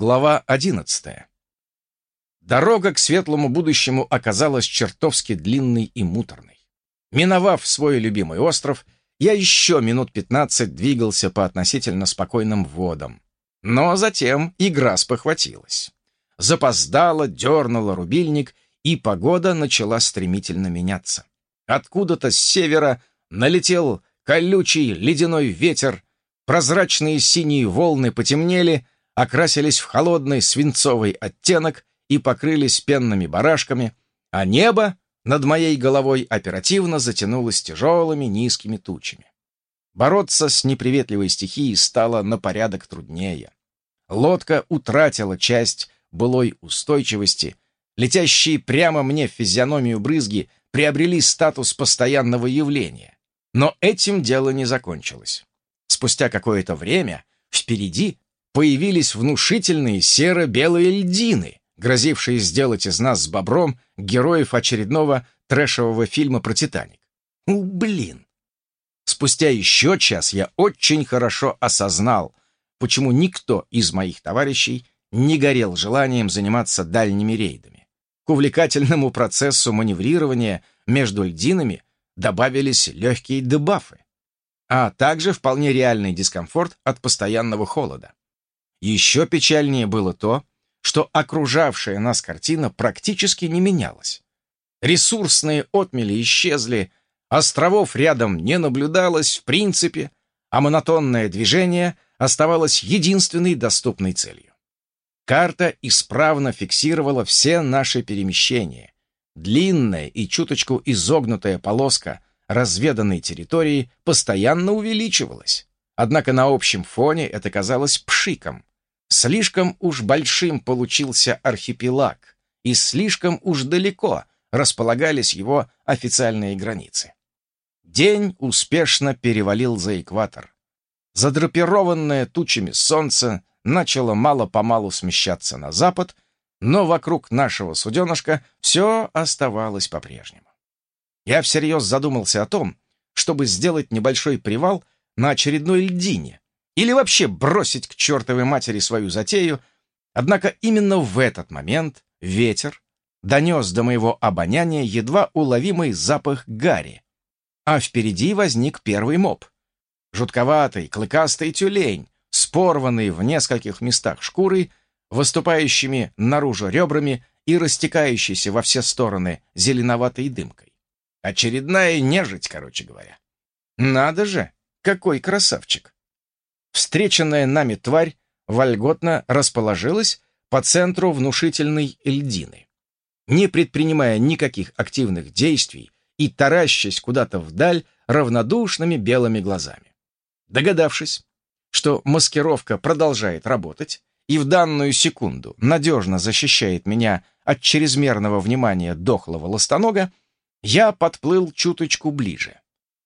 Глава 11. Дорога к светлому будущему оказалась чертовски длинной и муторной. Миновав свой любимый остров, я еще минут 15 двигался по относительно спокойным водам. Но затем игра спохватилась. Запоздала, дернула рубильник, и погода начала стремительно меняться. Откуда-то с севера налетел колючий ледяной ветер, прозрачные синие волны потемнели, окрасились в холодный свинцовый оттенок и покрылись пенными барашками, а небо над моей головой оперативно затянулось тяжелыми низкими тучами. Бороться с неприветливой стихией стало на порядок труднее. Лодка утратила часть былой устойчивости, летящие прямо мне в физиономию брызги приобрели статус постоянного явления. Но этим дело не закончилось. Спустя какое-то время впереди появились внушительные серо-белые льдины, грозившие сделать из нас с бобром героев очередного трэшевого фильма про «Титаник». У, блин! Спустя еще час я очень хорошо осознал, почему никто из моих товарищей не горел желанием заниматься дальними рейдами. К увлекательному процессу маневрирования между льдинами добавились легкие дебафы, а также вполне реальный дискомфорт от постоянного холода. Еще печальнее было то, что окружавшая нас картина практически не менялась. Ресурсные отмели исчезли, островов рядом не наблюдалось в принципе, а монотонное движение оставалось единственной доступной целью. Карта исправно фиксировала все наши перемещения. Длинная и чуточку изогнутая полоска разведанной территории постоянно увеличивалась. Однако на общем фоне это казалось пшиком. Слишком уж большим получился архипелаг, и слишком уж далеко располагались его официальные границы. День успешно перевалил за экватор. Задрапированное тучами солнце начало мало-помалу смещаться на запад, но вокруг нашего суденышка все оставалось по-прежнему. Я всерьез задумался о том, чтобы сделать небольшой привал на очередной льдине, или вообще бросить к чертовой матери свою затею, однако именно в этот момент ветер донес до моего обоняния едва уловимый запах гари, а впереди возник первый моб. Жутковатый, клыкастый тюлень, спорванный в нескольких местах шкурой, выступающими наружу ребрами и растекающийся во все стороны зеленоватой дымкой. Очередная нежить, короче говоря. Надо же, какой красавчик! Встреченная нами тварь вольготно расположилась по центру внушительной льдины. Не предпринимая никаких активных действий и таращась куда-то вдаль равнодушными белыми глазами. Догадавшись, что маскировка продолжает работать и в данную секунду надежно защищает меня от чрезмерного внимания дохлого ластонога, я подплыл чуточку ближе,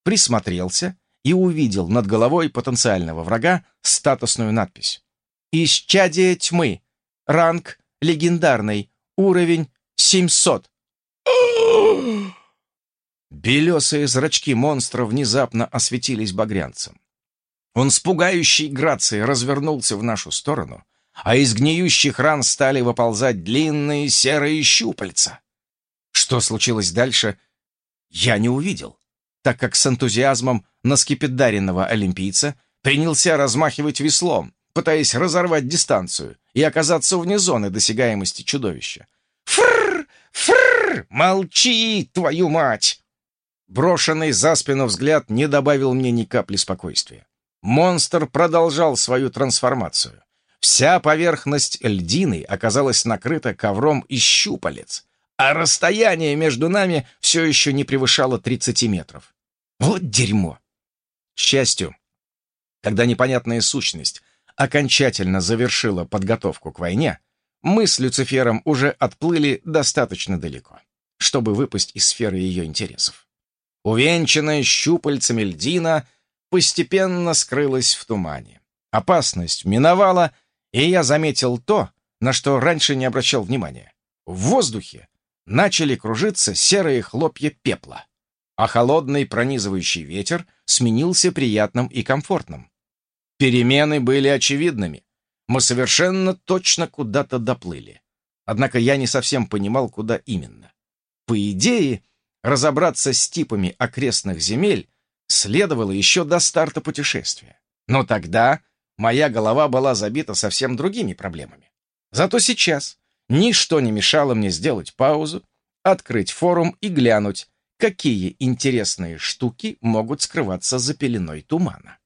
присмотрелся и увидел над головой потенциального врага статусную надпись. «Исчадие тьмы. Ранг легендарный. Уровень 700». Белесые зрачки монстра внезапно осветились багрянцем. Он с пугающей грацией развернулся в нашу сторону, а из гниющих ран стали выползать длинные серые щупальца. Что случилось дальше, я не увидел так как с энтузиазмом наскепидаренного олимпийца принялся размахивать веслом, пытаясь разорвать дистанцию и оказаться вне зоны досягаемости чудовища. «Фррр! Фррр! Молчи, твою мать!» Брошенный за спину взгляд не добавил мне ни капли спокойствия. Монстр продолжал свою трансформацию. Вся поверхность льдины оказалась накрыта ковром из щупалец, а расстояние между нами все еще не превышало 30 метров. Вот дерьмо! К счастью, когда непонятная сущность окончательно завершила подготовку к войне, мы с Люцифером уже отплыли достаточно далеко, чтобы выпасть из сферы ее интересов. Увенчанная щупальцами льдина постепенно скрылась в тумане. Опасность миновала, и я заметил то, на что раньше не обращал внимания. В воздухе начали кружиться серые хлопья пепла, а холодный пронизывающий ветер сменился приятным и комфортным. Перемены были очевидными. Мы совершенно точно куда-то доплыли. Однако я не совсем понимал, куда именно. По идее, разобраться с типами окрестных земель следовало еще до старта путешествия. Но тогда моя голова была забита совсем другими проблемами. Зато сейчас ничто не мешало мне сделать паузу, открыть форум и глянуть, какие интересные штуки могут скрываться за пеленой тумана.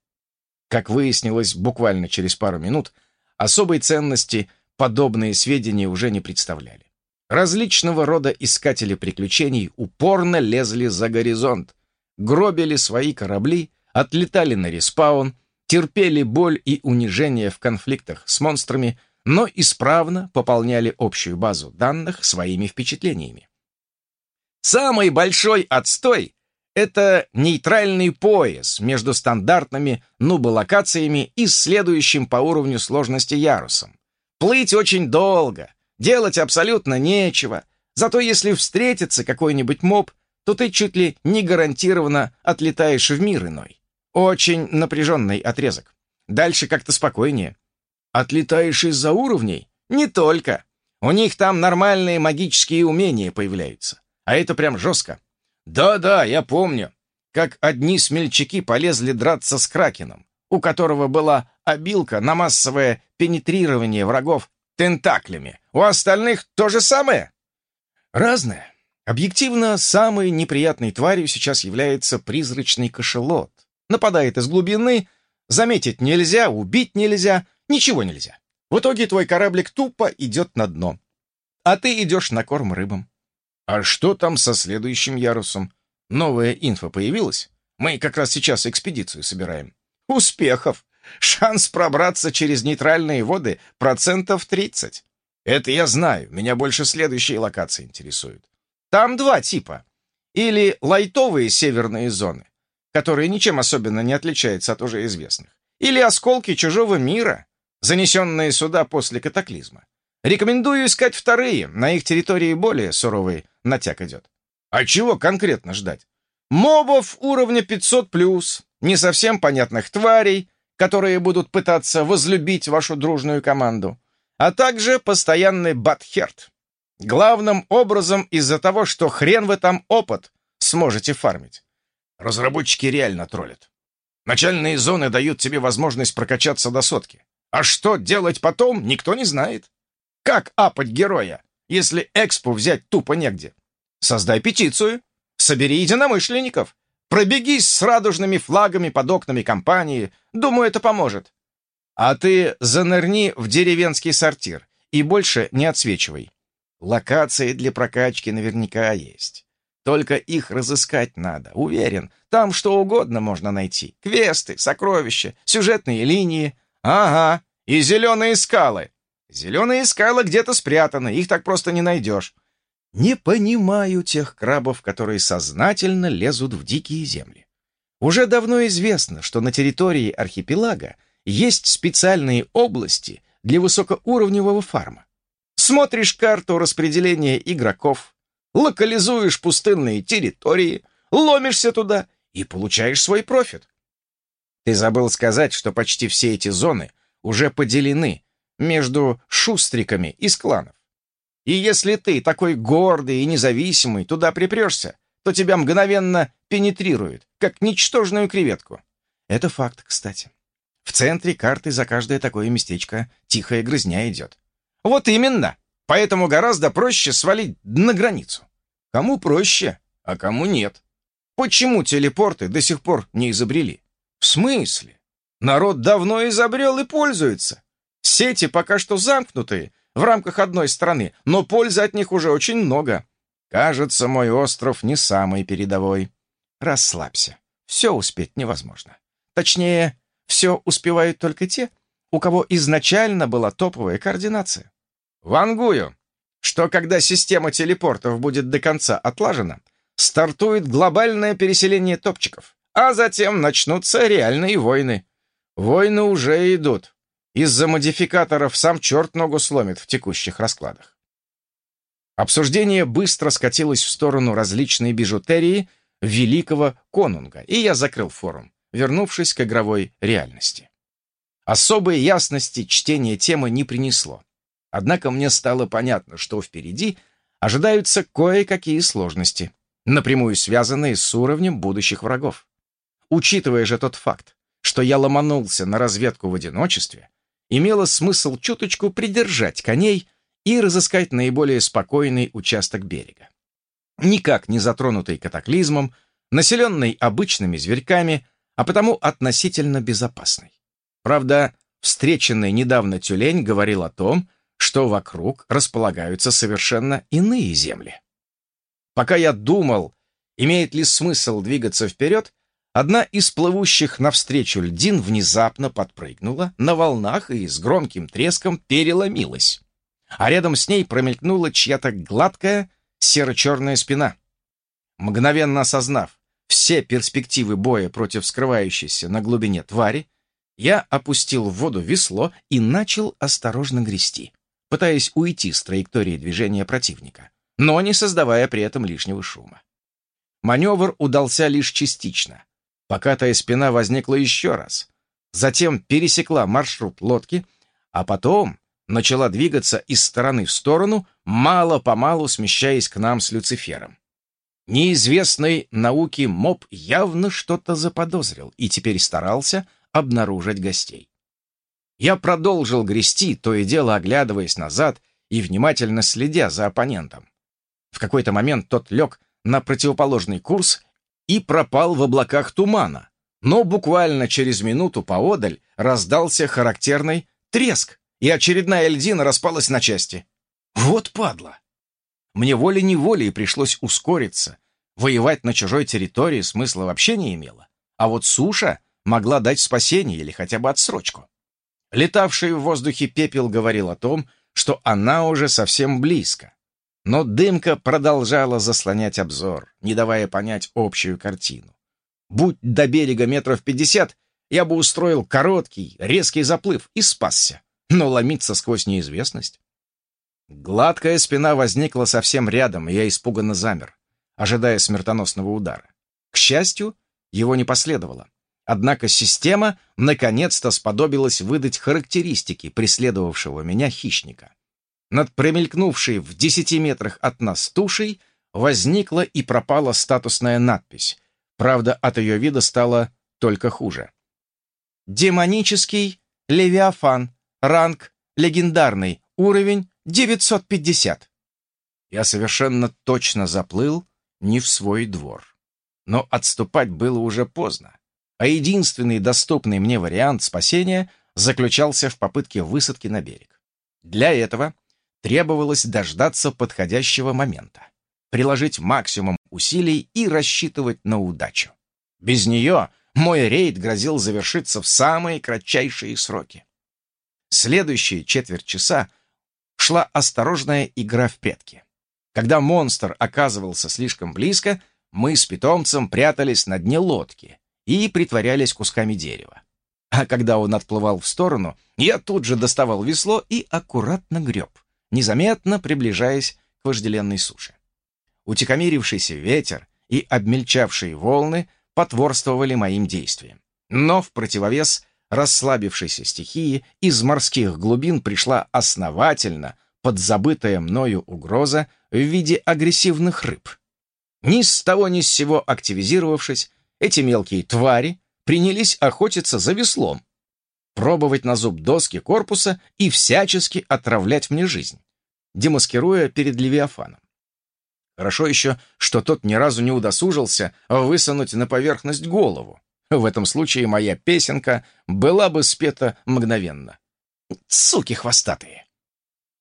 Как выяснилось буквально через пару минут, особой ценности подобные сведения уже не представляли. Различного рода искатели приключений упорно лезли за горизонт, гробили свои корабли, отлетали на респаун, терпели боль и унижение в конфликтах с монстрами, но исправно пополняли общую базу данных своими впечатлениями. Самый большой отстой — это нейтральный пояс между стандартными нуболокациями и следующим по уровню сложности ярусом. Плыть очень долго, делать абсолютно нечего, зато если встретится какой-нибудь моб, то ты чуть ли не гарантированно отлетаешь в мир иной. Очень напряженный отрезок. Дальше как-то спокойнее. Отлетаешь из-за уровней? Не только. У них там нормальные магические умения появляются. А это прям жестко. Да-да, я помню, как одни смельчаки полезли драться с Кракеном, у которого была обилка на массовое пенетрирование врагов тентаклями. У остальных то же самое? Разное. Объективно, самой неприятной тварью сейчас является призрачный кошелот. Нападает из глубины, заметить нельзя, убить нельзя, ничего нельзя. В итоге твой кораблик тупо идет на дно. А ты идешь на корм рыбам. А что там со следующим ярусом? Новая инфа появилась? Мы как раз сейчас экспедицию собираем. Успехов! Шанс пробраться через нейтральные воды процентов 30. Это я знаю, меня больше следующие локации интересуют. Там два типа. Или лайтовые северные зоны, которые ничем особенно не отличаются от уже известных. Или осколки чужого мира, занесенные сюда после катаклизма. Рекомендую искать вторые, на их территории более суровый натяг идет. А чего конкретно ждать? Мобов уровня 500+, не совсем понятных тварей, которые будут пытаться возлюбить вашу дружную команду, а также постоянный батхерт. Главным образом из-за того, что хрен вы там опыт сможете фармить. Разработчики реально троллят. Начальные зоны дают тебе возможность прокачаться до сотки. А что делать потом, никто не знает. Как апать героя, если экспу взять тупо негде? Создай петицию, собери единомышленников, пробегись с радужными флагами под окнами компании. Думаю, это поможет. А ты занырни в деревенский сортир и больше не отсвечивай. Локации для прокачки наверняка есть. Только их разыскать надо, уверен. Там что угодно можно найти. Квесты, сокровища, сюжетные линии. Ага, и зеленые скалы. Зеленые скалы где-то спрятаны, их так просто не найдешь. Не понимаю тех крабов, которые сознательно лезут в дикие земли. Уже давно известно, что на территории архипелага есть специальные области для высокоуровневого фарма. Смотришь карту распределения игроков, локализуешь пустынные территории, ломишься туда и получаешь свой профит. Ты забыл сказать, что почти все эти зоны уже поделены между шустриками из кланов. И если ты такой гордый и независимый туда припрешься, то тебя мгновенно пенетрируют, как ничтожную креветку. Это факт, кстати. В центре карты за каждое такое местечко тихая грызня идет. Вот именно. Поэтому гораздо проще свалить на границу. Кому проще, а кому нет. Почему телепорты до сих пор не изобрели? В смысле? Народ давно изобрел и пользуется. Сети пока что замкнутые в рамках одной страны, но пользы от них уже очень много. Кажется, мой остров не самый передовой. Расслабься. Все успеть невозможно. Точнее, все успевают только те, у кого изначально была топовая координация. Вангую, что когда система телепортов будет до конца отлажена, стартует глобальное переселение топчиков, а затем начнутся реальные войны. Войны уже идут. Из-за модификаторов сам черт ногу сломит в текущих раскладах. Обсуждение быстро скатилось в сторону различной бижутерии великого конунга, и я закрыл форум, вернувшись к игровой реальности. Особой ясности чтение темы не принесло. Однако мне стало понятно, что впереди ожидаются кое-какие сложности, напрямую связанные с уровнем будущих врагов. Учитывая же тот факт, что я ломанулся на разведку в одиночестве, имело смысл чуточку придержать коней и разыскать наиболее спокойный участок берега. Никак не затронутый катаклизмом, населенный обычными зверьками, а потому относительно безопасный. Правда, встреченный недавно тюлень говорил о том, что вокруг располагаются совершенно иные земли. Пока я думал, имеет ли смысл двигаться вперед, одна из плывущих навстречу льдин внезапно подпрыгнула на волнах и с громким треском переломилась. А рядом с ней промелькнула чья-то гладкая серо-черная спина. Мгновенно осознав все перспективы боя против скрывающейся на глубине твари, я опустил в воду весло и начал осторожно грести, пытаясь уйти с траектории движения противника, но не создавая при этом лишнего шума. Маневр удался лишь частично. Покатая спина возникла еще раз, затем пересекла маршрут лодки, а потом начала двигаться из стороны в сторону, мало-помалу смещаясь к нам с Люцифером. Неизвестный науке моб явно что-то заподозрил и теперь старался обнаружить гостей. Я продолжил грести, то и дело оглядываясь назад и внимательно следя за оппонентом. В какой-то момент тот лег на противоположный курс и пропал в облаках тумана, но буквально через минуту поодаль раздался характерный треск, и очередная льдина распалась на части. Вот падла! Мне волей-неволей пришлось ускориться. Воевать на чужой территории смысла вообще не имело. А вот суша могла дать спасение или хотя бы отсрочку. Летавший в воздухе пепел говорил о том, что она уже совсем близко. Но дымка продолжала заслонять обзор, не давая понять общую картину. Будь до берега метров пятьдесят, я бы устроил короткий, резкий заплыв и спасся. Но ломиться сквозь неизвестность? Гладкая спина возникла совсем рядом, и я испуганно замер, ожидая смертоносного удара. К счастью, его не последовало. Однако система наконец-то сподобилась выдать характеристики преследовавшего меня хищника. Над промелькнувшей в десяти метрах от нас тушей возникла и пропала статусная надпись. Правда, от ее вида стало только хуже. «Демонический Левиафан. Ранг легендарный. Уровень 950». Я совершенно точно заплыл не в свой двор. Но отступать было уже поздно а единственный доступный мне вариант спасения заключался в попытке высадки на берег. Для этого требовалось дождаться подходящего момента, приложить максимум усилий и рассчитывать на удачу. Без нее мой рейд грозил завершиться в самые кратчайшие сроки. Следующие четверть часа шла осторожная игра в прятки. Когда монстр оказывался слишком близко, мы с питомцем прятались на дне лодки и притворялись кусками дерева. А когда он отплывал в сторону, я тут же доставал весло и аккуратно греб, незаметно приближаясь к вожделенной суше. Утихомирившийся ветер и обмельчавшие волны потворствовали моим действиям. Но в противовес расслабившейся стихии из морских глубин пришла основательно подзабытая мною угроза в виде агрессивных рыб. Ни с того ни с сего активизировавшись, эти мелкие твари принялись охотиться за веслом, пробовать на зуб доски корпуса и всячески отравлять мне жизнь, демаскируя перед Левиафаном. Хорошо еще, что тот ни разу не удосужился высунуть на поверхность голову. В этом случае моя песенка была бы спета мгновенно. Суки хвостатые!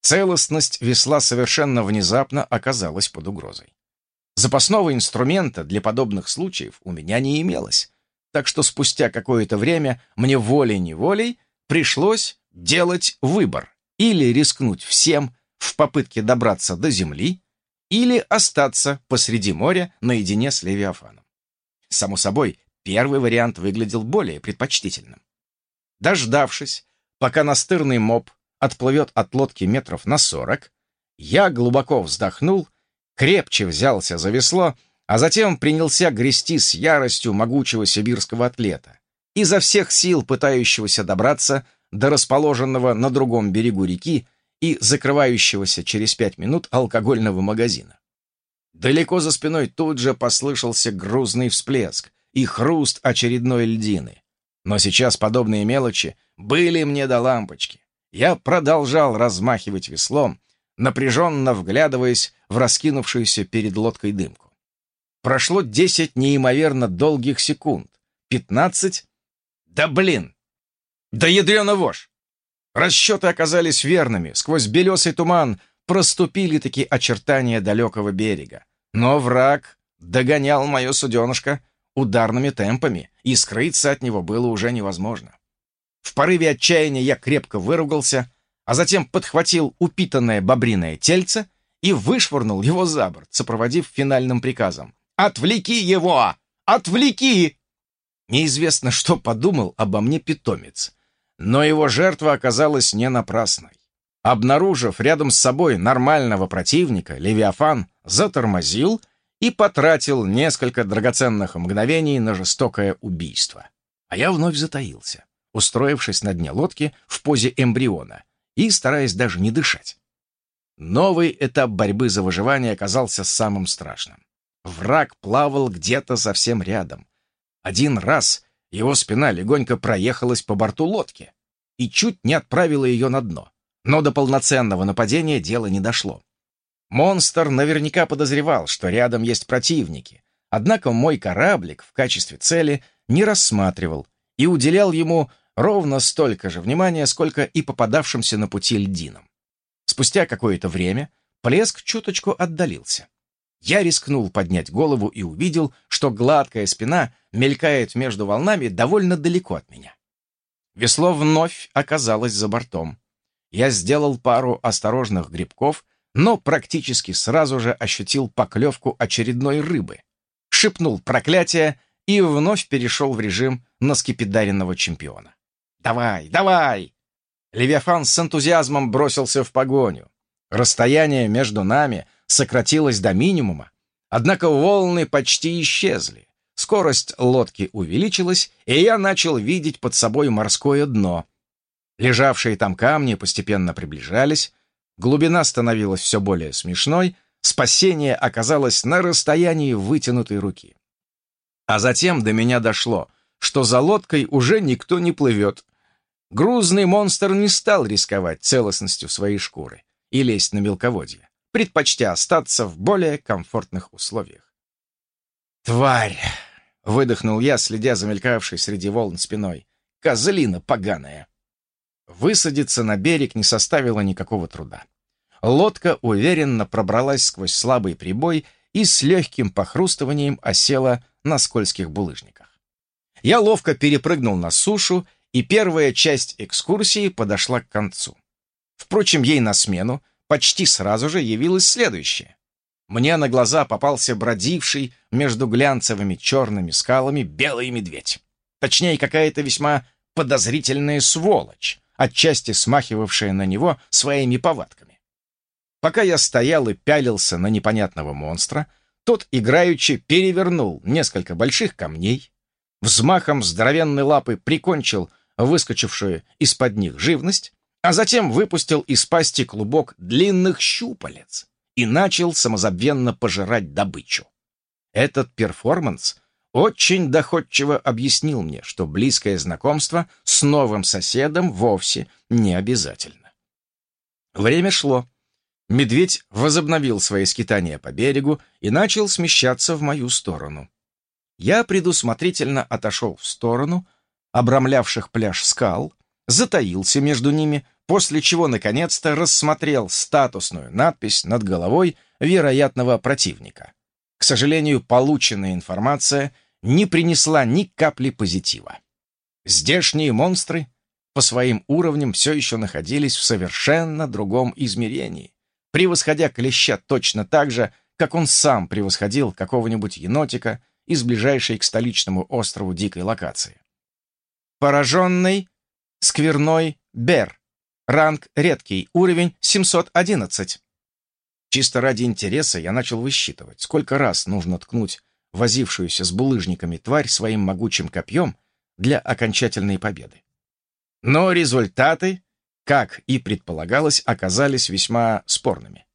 Целостность весла совершенно внезапно оказалась под угрозой. Запасного инструмента для подобных случаев у меня не имелось, так что спустя какое-то время мне волей-неволей пришлось делать выбор или рискнуть всем в попытке добраться до земли, или остаться посреди моря наедине с Левиафаном. Само собой, первый вариант выглядел более предпочтительным. Дождавшись, пока настырный моб отплывет от лодки метров на сорок, я глубоко вздохнул крепче взялся за весло, а затем принялся грести с яростью могучего сибирского атлета, изо всех сил пытающегося добраться до расположенного на другом берегу реки и закрывающегося через пять минут алкогольного магазина. Далеко за спиной тут же послышался грузный всплеск и хруст очередной льдины. Но сейчас подобные мелочи были мне до лампочки. Я продолжал размахивать веслом, напряженно вглядываясь в раскинувшуюся перед лодкой дымку. Прошло десять неимоверно долгих секунд. Пятнадцать? Да блин! Да ядрена вошь! Расчеты оказались верными. Сквозь белесый туман проступили-таки очертания далекого берега. Но враг догонял мое суденышко ударными темпами, и скрыться от него было уже невозможно. В порыве отчаяния я крепко выругался, а затем подхватил упитанное бобриное тельце и вышвырнул его за борт, сопроводив финальным приказом. «Отвлеки его! Отвлеки!» Неизвестно, что подумал обо мне питомец, но его жертва оказалась не напрасной. Обнаружив рядом с собой нормального противника, Левиафан затормозил и потратил несколько драгоценных мгновений на жестокое убийство. А я вновь затаился, устроившись на дне лодки в позе эмбриона и стараясь даже не дышать. Новый этап борьбы за выживание оказался самым страшным. Враг плавал где-то совсем рядом. Один раз его спина легонько проехалась по борту лодки и чуть не отправила ее на дно. Но до полноценного нападения дело не дошло. Монстр наверняка подозревал, что рядом есть противники, однако мой кораблик в качестве цели не рассматривал и уделял ему ровно столько же внимания, сколько и попадавшимся на пути льдинам. Спустя какое-то время плеск чуточку отдалился. Я рискнул поднять голову и увидел, что гладкая спина мелькает между волнами довольно далеко от меня. Весло вновь оказалось за бортом. Я сделал пару осторожных грибков, но практически сразу же ощутил поклевку очередной рыбы. Шепнул проклятие и вновь перешел в режим наскепидаренного чемпиона. «Давай, давай!» Левиафан с энтузиазмом бросился в погоню. Расстояние между нами сократилось до минимума, однако волны почти исчезли. Скорость лодки увеличилась, и я начал видеть под собой морское дно. Лежавшие там камни постепенно приближались, глубина становилась все более смешной, спасение оказалось на расстоянии вытянутой руки. А затем до меня дошло, что за лодкой уже никто не плывет. Грузный монстр не стал рисковать целостностью своей шкуры и лезть на мелководье, предпочтя остаться в более комфортных условиях. «Тварь!» — выдохнул я, следя за мелькавшей среди волн спиной. «Козлина поганая!» Высадиться на берег не составило никакого труда. Лодка уверенно пробралась сквозь слабый прибой и с легким похрустыванием осела на скользких булыжниках. Я ловко перепрыгнул на сушу, и первая часть экскурсии подошла к концу. Впрочем, ей на смену почти сразу же явилось следующее. Мне на глаза попался бродивший между глянцевыми черными скалами белый медведь. Точнее, какая-то весьма подозрительная сволочь, отчасти смахивавшая на него своими повадками. Пока я стоял и пялился на непонятного монстра, тот играючи перевернул несколько больших камней, взмахом здоровенной лапы прикончил выскочившую из-под них живность, а затем выпустил из пасти клубок длинных щупалец и начал самозабвенно пожирать добычу. Этот перформанс очень доходчиво объяснил мне, что близкое знакомство с новым соседом вовсе не обязательно. Время шло. Медведь возобновил свои скитания по берегу и начал смещаться в мою сторону. Я предусмотрительно отошел в сторону обрамлявших пляж скал, затаился между ними, после чего наконец-то рассмотрел статусную надпись над головой вероятного противника. К сожалению, полученная информация — не принесла ни капли позитива. Здешние монстры по своим уровням все еще находились в совершенно другом измерении, превосходя клеща точно так же, как он сам превосходил какого-нибудь енотика из ближайшей к столичному острову дикой локации. Пораженный, скверной Бер. Ранг редкий, уровень 711. Чисто ради интереса я начал высчитывать, сколько раз нужно ткнуть возившуюся с булыжниками тварь своим могучим копьем для окончательной победы. Но результаты, как и предполагалось, оказались весьма спорными.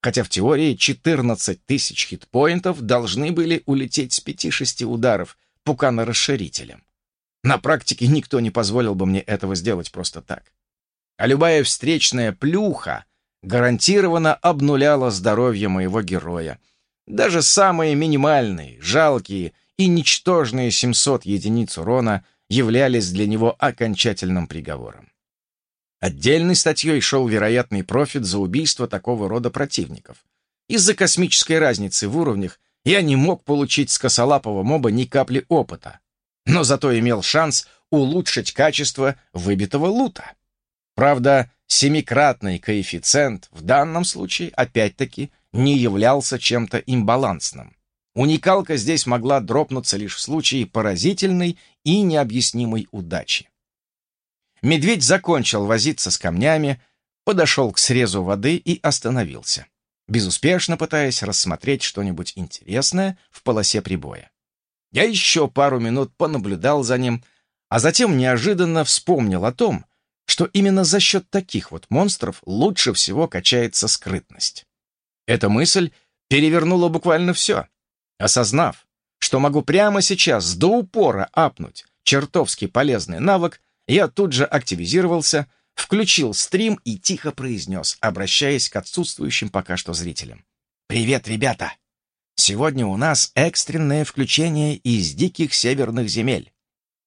Хотя в теории 14 тысяч хитпоинтов должны были улететь с 5-6 ударов пукана-расширителем. На практике никто не позволил бы мне этого сделать просто так. А любая встречная плюха гарантированно обнуляла здоровье моего героя. Даже самые минимальные, жалкие и ничтожные 700 единиц урона являлись для него окончательным приговором. Отдельной статьей шел вероятный профит за убийство такого рода противников. Из-за космической разницы в уровнях я не мог получить с косолапого моба ни капли опыта, но зато имел шанс улучшить качество выбитого лута. Правда, семикратный коэффициент в данном случае, опять-таки, не являлся чем-то имбалансным. Уникалка здесь могла дропнуться лишь в случае поразительной и необъяснимой удачи. Медведь закончил возиться с камнями, подошел к срезу воды и остановился, безуспешно пытаясь рассмотреть что-нибудь интересное в полосе прибоя. Я еще пару минут понаблюдал за ним, а затем неожиданно вспомнил о том, что именно за счет таких вот монстров лучше всего качается скрытность. Эта мысль перевернула буквально все. Осознав, что могу прямо сейчас до упора апнуть чертовски полезный навык, я тут же активизировался, включил стрим и тихо произнес, обращаясь к отсутствующим пока что зрителям. «Привет, ребята! Сегодня у нас экстренное включение из диких северных земель.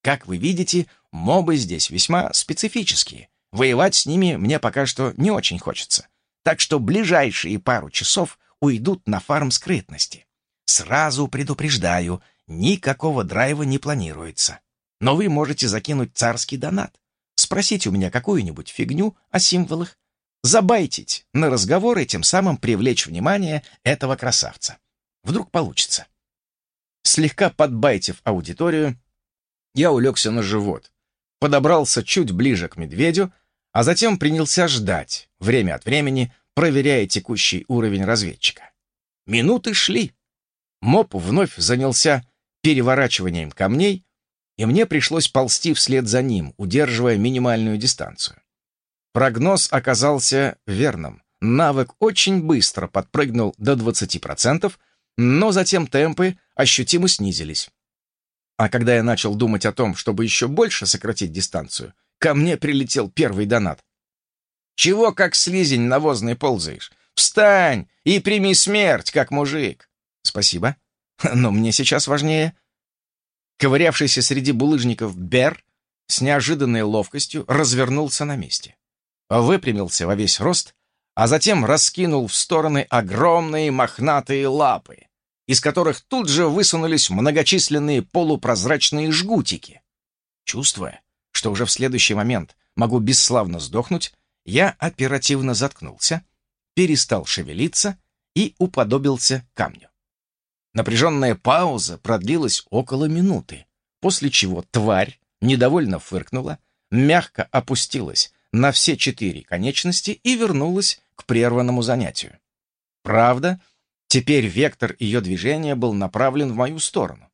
Как вы видите, мобы здесь весьма специфические. Воевать с ними мне пока что не очень хочется. Так что ближайшие пару часов уйдут на фарм скрытности. Сразу предупреждаю, никакого драйва не планируется. Но вы можете закинуть царский донат, спросить у меня какую-нибудь фигню о символах, забайтить на разговор и тем самым привлечь внимание этого красавца. Вдруг получится. Слегка подбайтив аудиторию, я улегся на живот, подобрался чуть ближе к медведю, а затем принялся ждать, время от времени проверяя текущий уровень разведчика. Минуты шли. Моб вновь занялся переворачиванием камней, и мне пришлось ползти вслед за ним, удерживая минимальную дистанцию. Прогноз оказался верным. Навык очень быстро подпрыгнул до 20%, но затем темпы ощутимо снизились. А когда я начал думать о том, чтобы еще больше сократить дистанцию, ко мне прилетел первый донат. «Чего как слизень навозный ползаешь? Встань и прими смерть, как мужик!» «Спасибо, но мне сейчас важнее Ковырявшийся среди булыжников Бер с неожиданной ловкостью развернулся на месте. Выпрямился во весь рост, а затем раскинул в стороны огромные мохнатые лапы, из которых тут же высунулись многочисленные полупрозрачные жгутики. Чувствуя, что уже в следующий момент могу бесславно сдохнуть, я оперативно заткнулся, перестал шевелиться и уподобился камню. Напряженная пауза продлилась около минуты, после чего тварь недовольно фыркнула, мягко опустилась на все четыре конечности и вернулась к прерванному занятию. Правда, теперь вектор ее движения был направлен в мою сторону.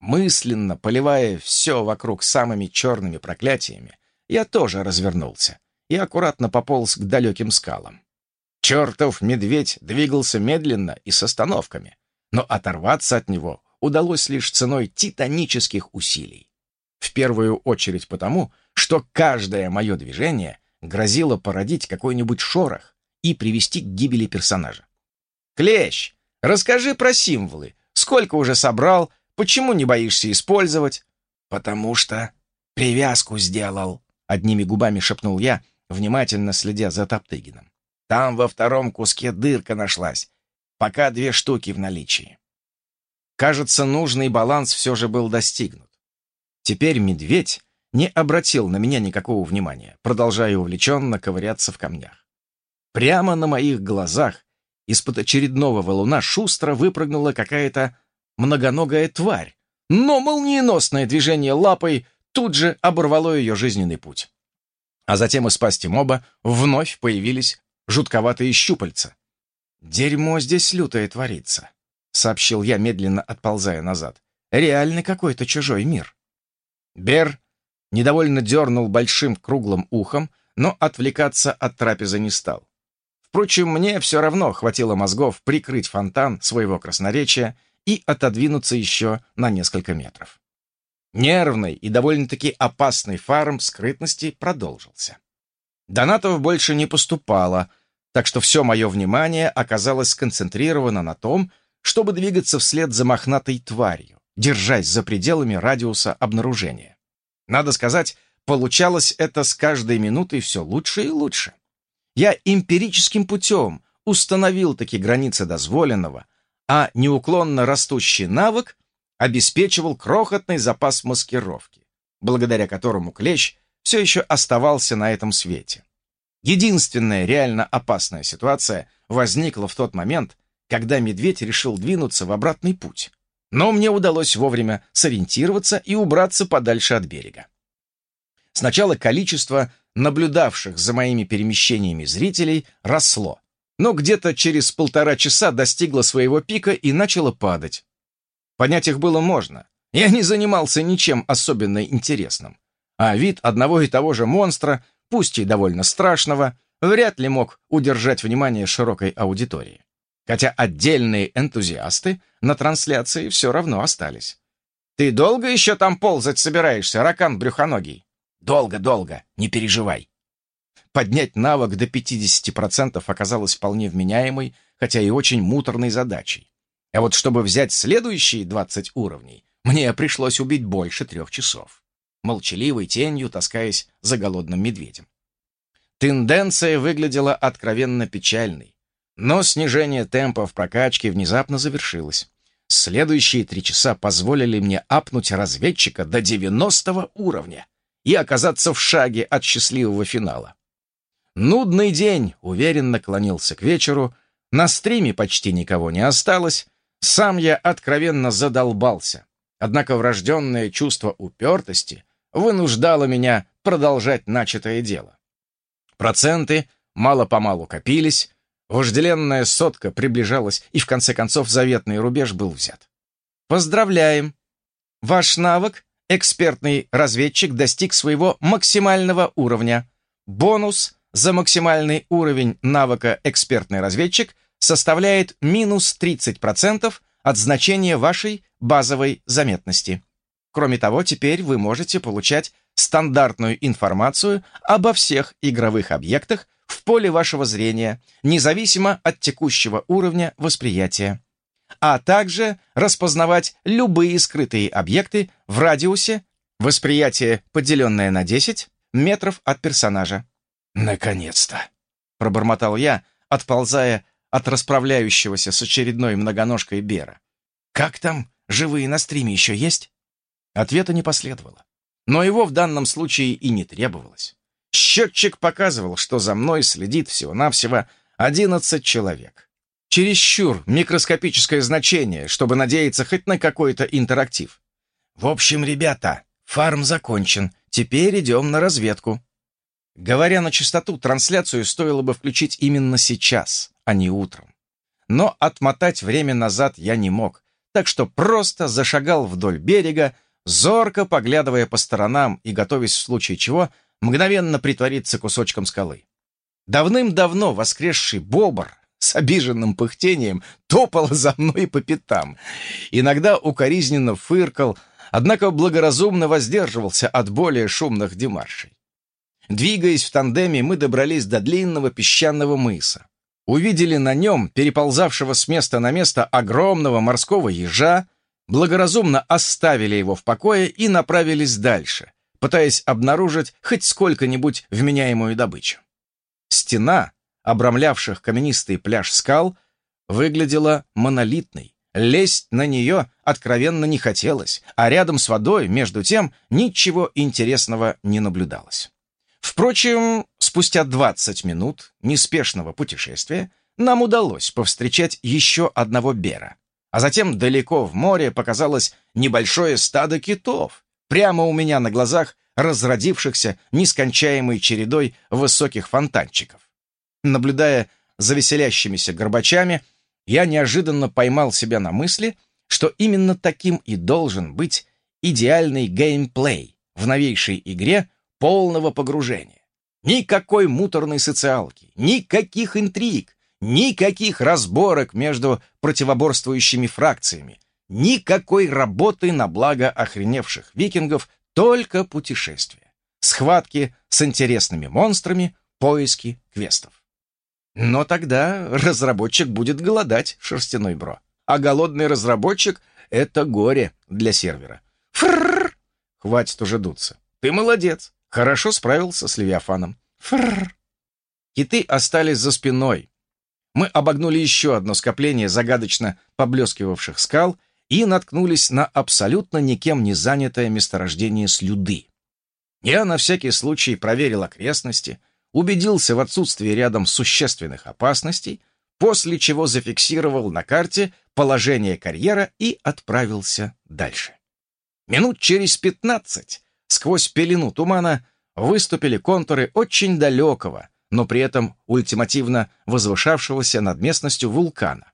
Мысленно поливая все вокруг самыми черными проклятиями, я тоже развернулся и аккуратно пополз к далеким скалам. Чертов медведь двигался медленно и с остановками, но оторваться от него удалось лишь ценой титанических усилий. В первую очередь потому, что каждое мое движение грозило породить какой-нибудь шорох и привести к гибели персонажа. «Клещ, расскажи про символы. Сколько уже собрал? Почему не боишься использовать?» «Потому что привязку сделал», — одними губами шепнул я, внимательно следя за Топтыгином. «Там во втором куске дырка нашлась. Пока две штуки в наличии. Кажется, нужный баланс все же был достигнут. Теперь медведь не обратил на меня никакого внимания, продолжая увлеченно ковыряться в камнях. Прямо на моих глазах из-под очередного валуна шустро выпрыгнула какая-то многоногая тварь, но молниеносное движение лапой тут же оборвало ее жизненный путь. А затем из пасти моба вновь появились жутковатые щупальца, «Дерьмо здесь лютое творится», — сообщил я, медленно отползая назад. «Реально какой-то чужой мир». Бер недовольно дернул большим круглым ухом, но отвлекаться от трапезы не стал. Впрочем, мне все равно хватило мозгов прикрыть фонтан своего красноречия и отодвинуться еще на несколько метров. Нервный и довольно-таки опасный фарм скрытности продолжился. Донатов больше не поступало, так что все мое внимание оказалось сконцентрировано на том, чтобы двигаться вслед за мохнатой тварью, держась за пределами радиуса обнаружения. Надо сказать, получалось это с каждой минутой все лучше и лучше. Я эмпирическим путем установил такие границы дозволенного, а неуклонно растущий навык обеспечивал крохотный запас маскировки, благодаря которому клещ все еще оставался на этом свете. Единственная реально опасная ситуация возникла в тот момент, когда медведь решил двинуться в обратный путь. Но мне удалось вовремя сориентироваться и убраться подальше от берега. Сначала количество наблюдавших за моими перемещениями зрителей росло, но где-то через полтора часа достигло своего пика и начало падать. Понять их было можно. Я не занимался ничем особенно интересным. А вид одного и того же монстра, пусть и довольно страшного, вряд ли мог удержать внимание широкой аудитории. Хотя отдельные энтузиасты на трансляции все равно остались. «Ты долго еще там ползать собираешься, ракан брюхоногий?» «Долго-долго, не переживай». Поднять навык до 50% оказалось вполне вменяемой, хотя и очень муторной задачей. А вот чтобы взять следующие 20 уровней, мне пришлось убить больше трех часов, молчаливой тенью таскаясь за голодным медведем. Тенденция выглядела откровенно печальной, но снижение темпа в прокачке внезапно завершилось. Следующие три часа позволили мне апнуть разведчика до 90 уровня и оказаться в шаге от счастливого финала. Нудный день уверенно клонился к вечеру, на стриме почти никого не осталось, сам я откровенно задолбался, однако врожденное чувство упертости вынуждало меня продолжать начатое дело. Проценты мало-помалу копились, вожделенная сотка приближалась, и в конце концов заветный рубеж был взят. Поздравляем! Ваш навык, экспертный разведчик, достиг своего максимального уровня. Бонус за максимальный уровень навыка экспертный разведчик – составляет минус 30% от значения вашей базовой заметности. Кроме того, теперь вы можете получать стандартную информацию обо всех игровых объектах в поле вашего зрения, независимо от текущего уровня восприятия, а также распознавать любые скрытые объекты в радиусе, восприятие, поделенное на 10 метров от персонажа. «Наконец-то!» — пробормотал я, отползая от расправляющегося с очередной многоножкой Бера. «Как там? Живые на стриме еще есть?» Ответа не последовало. Но его в данном случае и не требовалось. Счетчик показывал, что за мной следит всего-навсего 11 человек. Чересчур микроскопическое значение, чтобы надеяться хоть на какой-то интерактив. В общем, ребята, фарм закончен. Теперь идем на разведку. Говоря на чистоту, трансляцию стоило бы включить именно сейчас, а не утром. Но отмотать время назад я не мог, так что просто зашагал вдоль берега, зорко поглядывая по сторонам и готовясь в случае чего мгновенно притвориться кусочком скалы. Давным-давно воскресший бобр с обиженным пыхтением топал за мной по пятам. Иногда укоризненно фыркал, однако благоразумно воздерживался от более шумных демаршей. Двигаясь в тандеме, мы добрались до длинного песчаного мыса. Увидели на нем, переползавшего с места на место огромного морского ежа, благоразумно оставили его в покое и направились дальше, пытаясь обнаружить хоть сколько-нибудь вменяемую добычу. Стена, обрамлявших каменистый пляж скал, выглядела монолитной. Лезть на нее откровенно не хотелось, а рядом с водой, между тем, ничего интересного не наблюдалось. Впрочем, спустя 20 минут неспешного путешествия нам удалось повстречать еще одного бера. А затем далеко в море показалось небольшое стадо китов, прямо у меня на глазах разродившихся нескончаемой чередой высоких фонтанчиков. Наблюдая за веселящимися горбачами, я неожиданно поймал себя на мысли, что именно таким и должен быть идеальный геймплей, в новейшей игре полного погружения. Никакой муторной социалки, никаких интриг, никаких разборок между противоборствующими фракциями, никакой работы на благо охреневших викингов, только путешествия, схватки с интересными монстрами, поиски квестов. Но тогда разработчик будет голодать, шерстяной бро. А голодный разработчик — это горе для сервера. Фрррр! Хватит уже дуться. Ты молодец. Хорошо справился с Левиафаном. Фрррр! Киты остались за спиной. Мы обогнули еще одно скопление загадочно поблескивавших скал и наткнулись на абсолютно никем не занятое месторождение слюды. Я на всякий случай проверил окрестности, убедился в отсутствии рядом существенных опасностей, после чего зафиксировал на карте положение карьера и отправился дальше. Минут через пятнадцать сквозь пелену тумана выступили контуры очень далекого, но при этом ультимативно возвышавшегося над местностью вулкана.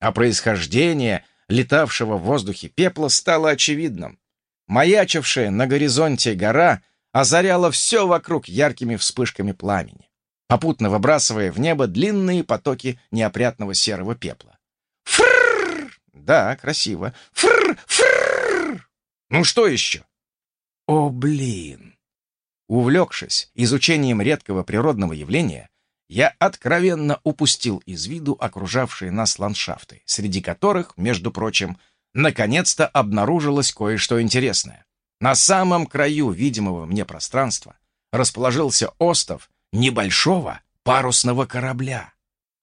А происхождение летавшего в воздухе пепла стало очевидным. Маячившая на горизонте гора озаряла все вокруг яркими вспышками пламени, попутно выбрасывая в небо длинные потоки неопрятного серого пепла. Фрррр! Да, красиво. Фрррр! Фрррр! Ну что еще? О, блин! Увлекшись изучением редкого природного явления, я откровенно упустил из виду окружавшие нас ландшафты, среди которых, между прочим, наконец-то обнаружилось кое-что интересное. На самом краю видимого мне пространства расположился остов небольшого парусного корабля,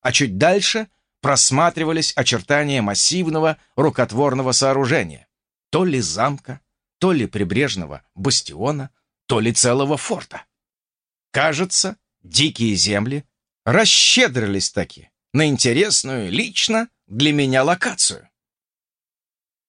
а чуть дальше просматривались очертания массивного рукотворного сооружения, то ли замка, то ли прибрежного бастиона, то ли целого форта. Кажется, дикие земли расщедрились таки на интересную лично для меня локацию.